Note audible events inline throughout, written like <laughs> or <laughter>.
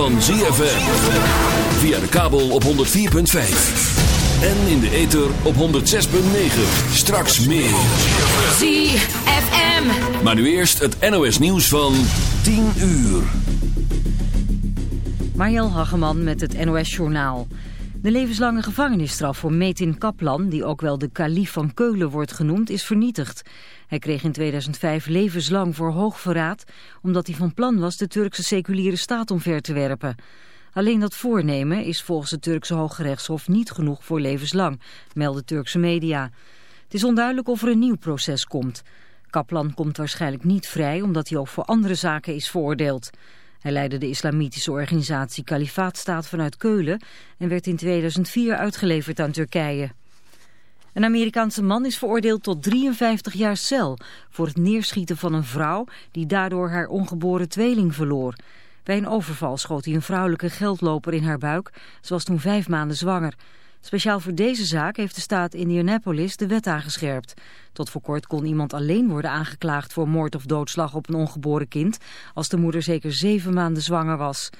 van ZFM. Via de kabel op 104.5. En in de ether op 106.9. Straks meer. ZFM. Maar nu eerst het NOS nieuws van 10 uur. Mariel Hageman met het NOS Journaal. De levenslange gevangenisstraf voor Metin Kaplan, die ook wel de kalif van Keulen wordt genoemd, is vernietigd. Hij kreeg in 2005 levenslang voor hoogverraad, omdat hij van plan was de Turkse seculiere staat omver te werpen. Alleen dat voornemen is volgens het Turkse Hooggerechtshof niet genoeg voor levenslang, melden Turkse media. Het is onduidelijk of er een nieuw proces komt. Kaplan komt waarschijnlijk niet vrij, omdat hij ook voor andere zaken is veroordeeld. Hij leidde de islamitische organisatie Kalifaatstaat vanuit Keulen en werd in 2004 uitgeleverd aan Turkije. Een Amerikaanse man is veroordeeld tot 53 jaar cel voor het neerschieten van een vrouw die daardoor haar ongeboren tweeling verloor. Bij een overval schoot hij een vrouwelijke geldloper in haar buik. Ze was toen vijf maanden zwanger. Speciaal voor deze zaak heeft de staat Indianapolis de wet aangescherpt. Tot voor kort kon iemand alleen worden aangeklaagd voor moord of doodslag op een ongeboren kind... als de moeder zeker zeven maanden zwanger was.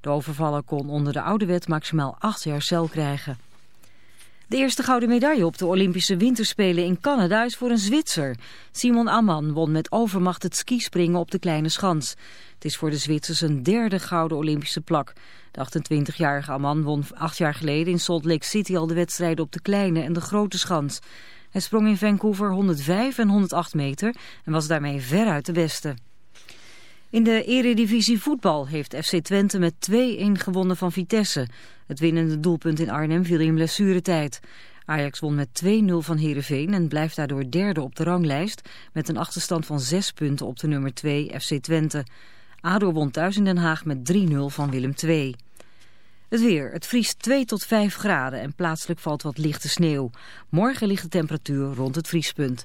De overvaller kon onder de oude wet maximaal acht jaar cel krijgen. De eerste gouden medaille op de Olympische Winterspelen in Canada is voor een Zwitser. Simon Amman won met overmacht het skispringen op de kleine schans. Het is voor de Zwitsers een derde gouden Olympische plak. De 28-jarige Amman won acht jaar geleden in Salt Lake City al de wedstrijden op de kleine en de grote schans. Hij sprong in Vancouver 105 en 108 meter en was daarmee veruit de beste. In de eredivisie voetbal heeft FC Twente met 2-1 gewonnen van Vitesse. Het winnende doelpunt in Arnhem viel in blessuretijd. Ajax won met 2-0 van Heerenveen en blijft daardoor derde op de ranglijst... met een achterstand van 6 punten op de nummer 2 FC Twente. ADO won thuis in Den Haag met 3-0 van Willem II. Het weer. Het vriest 2 tot 5 graden en plaatselijk valt wat lichte sneeuw. Morgen ligt de temperatuur rond het vriespunt.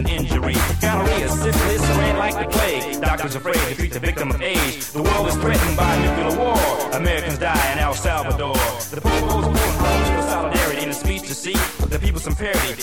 an injury. Gonorrhea, syphilis, ran like the plague. Doctors afraid to treat the victim of age. The world is threatened by nuclear war. Americans die in El Salvador. The Pope's pulling for solidarity in a speech to see the people some parity.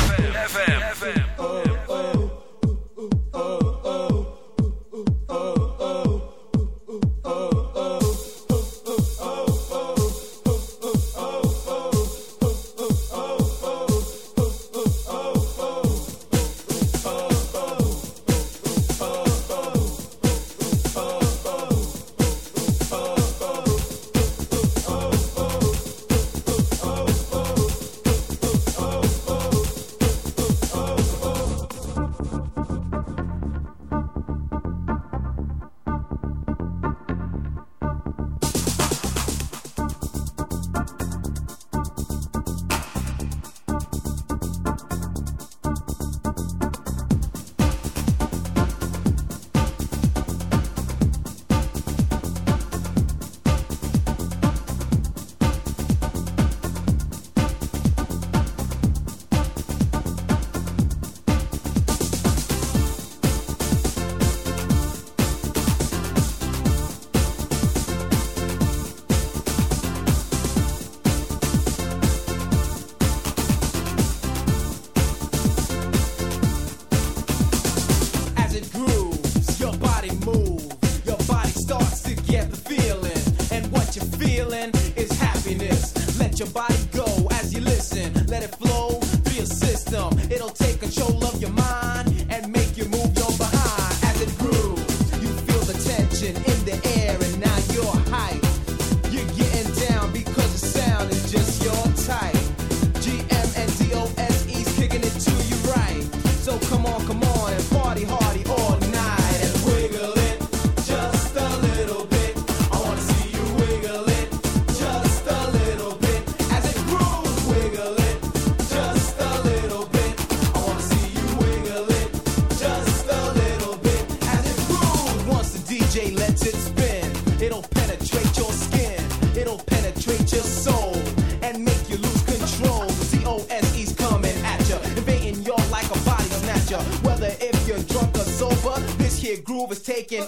taking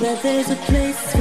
That there's a place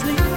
sleep.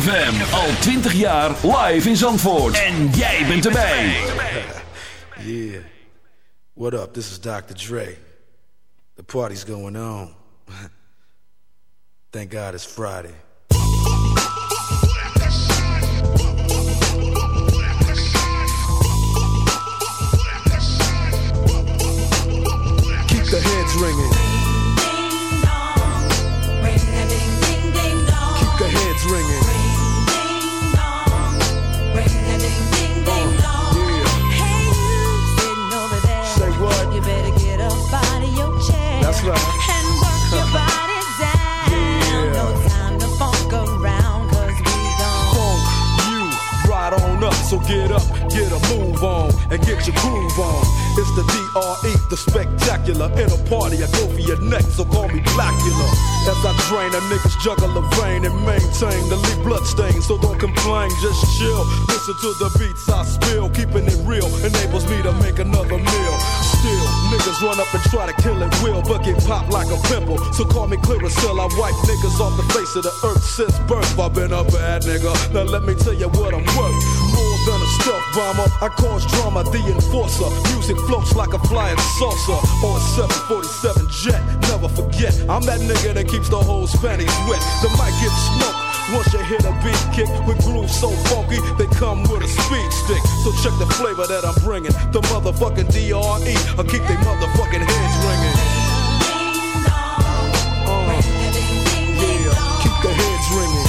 ZFM. Al 20 jaar live in Zandvoort. En jij bent erbij. Yeah. What up? This is Dr. Dre. The party's going on. <laughs> Thank God it's Friday. Keep the heads ringing. That's right. And work your body down. No time to funk around, cause we gon' Funk you right on up. So get up, get a move on, and get your groove on. It's the DRE, the spectacular. In a party, I go for your neck, so call me Blackula. As I drain a niggas juggle a vein and maintain the lead blood stain. So don't complain, just chill. Listen to the beats I spill. Keeping it real enables me to make another meal. Still, niggas run up and try to kill it will, but get popped like a pimple. So call me Clearasil. I wipe niggas off the face of the earth since birth. I've been a bad nigga. Now let me tell you what I'm worth. More than a stealth bomber, I cause drama, the enforcer. Music floats like a flying saucer on a 747 jet. Never forget, I'm that nigga that keeps the whole panties wet. The mic gets smoked. Once you hit a beat kick with grooves so funky, they come with a speed stick. So check the flavor that I'm bringing. The motherfucking DRE, I keep they motherfucking heads ringing. Uh, yeah, keep the heads ringing.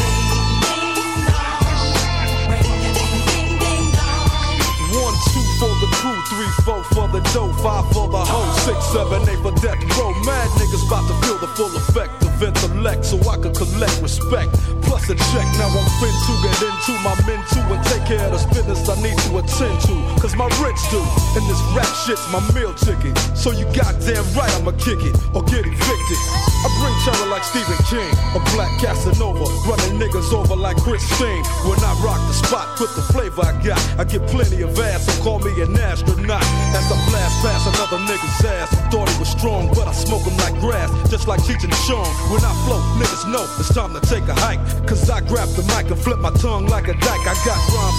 The dough, five for the hoe, six, seven, eight for death row. Mad niggas about to feel the full effect of intellect so I can collect respect. Plus a check, now I'm fin to get into my men too and take care this business I need to attend to. Cause my rich do, and this rap shit's my meal ticket. So you goddamn right I'ma kick it or get evicted. I bring terror like Stephen King, a black Casanova, running niggas over like Christine. When I rock the spot with the flavor I got, I get plenty of ass, so call me an astronaut. As I blast past another nigga's ass, thought he was strong, but I smoke him like grass, just like and Chong. When I flow, niggas know it's time to take a hike. Cause I grab the mic and flip my tongue like a dyke. I got rhymes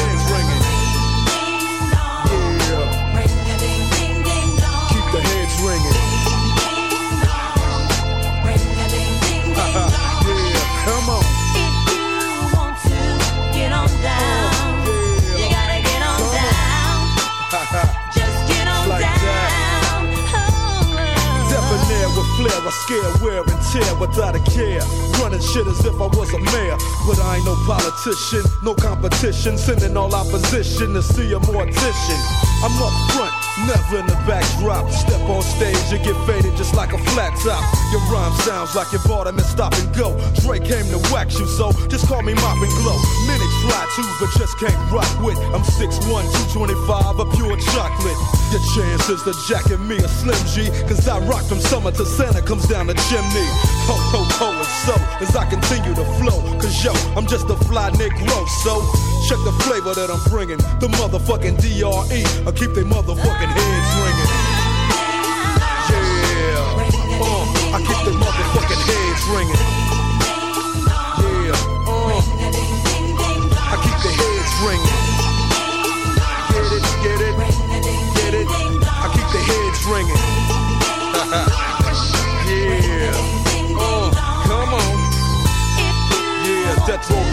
I scare, wear and tear without a care. Running shit as if I was a mayor. But I ain't no politician, no competition. Sending all opposition to see a mortician. I'm up front, never in the backdrop. Step on stage, you get faded just like a flat top. Your rhyme sounds like you bought him and stop and go. Dre came to wax you, so just call me Mop and Glo. Minutes fly too, but just can't rock with. I'm 6'1, 225, a pure chocolate. Your chances to jacket me a Slim G, cause I rock from summer to Santa comes down the chimney. Ho, ho, ho, and so as I continue to flow, cause yo, I'm just a fly Negro, so check the flavor that I'm bringing. The motherfucking DRE, I keep they motherfucking heads ringing. Yeah, uh, I keep they motherfucking heads ringing.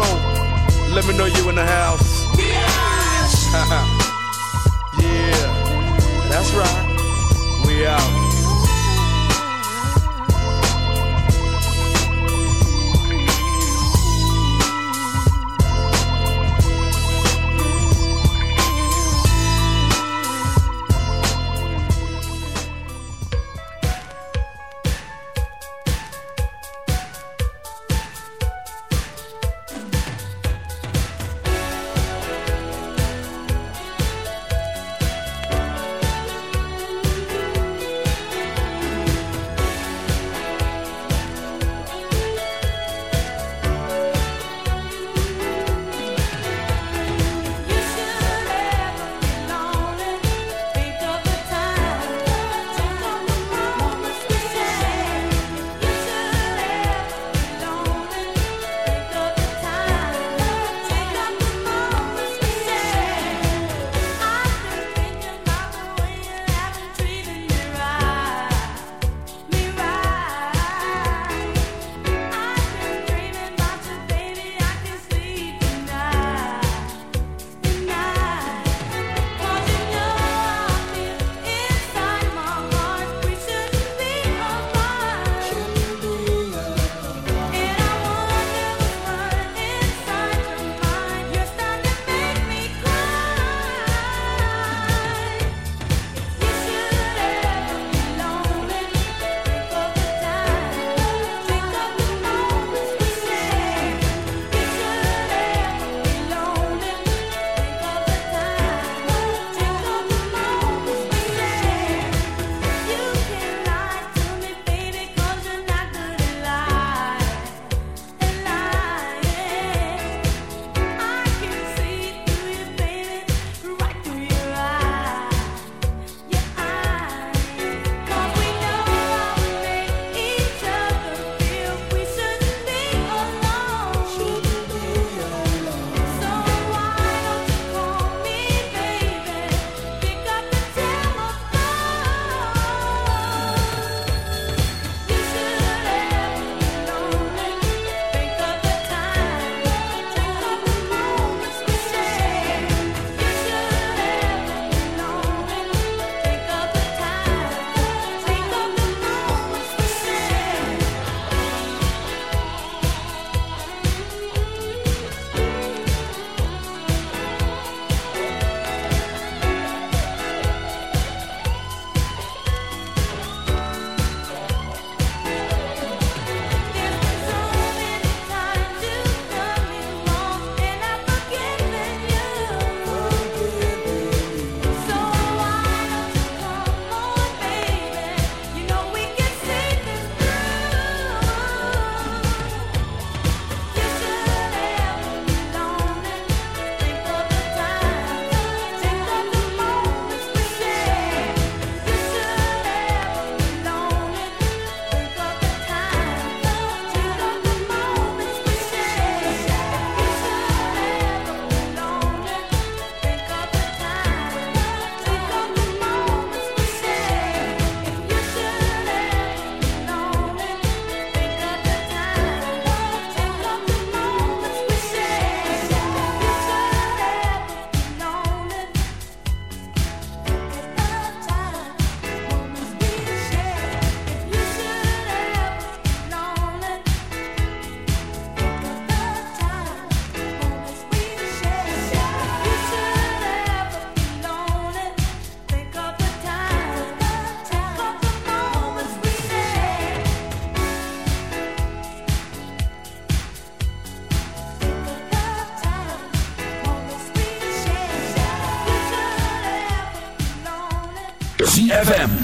Death. Let me know you in the house. <laughs> yeah. That's right. We out.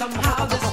somehow this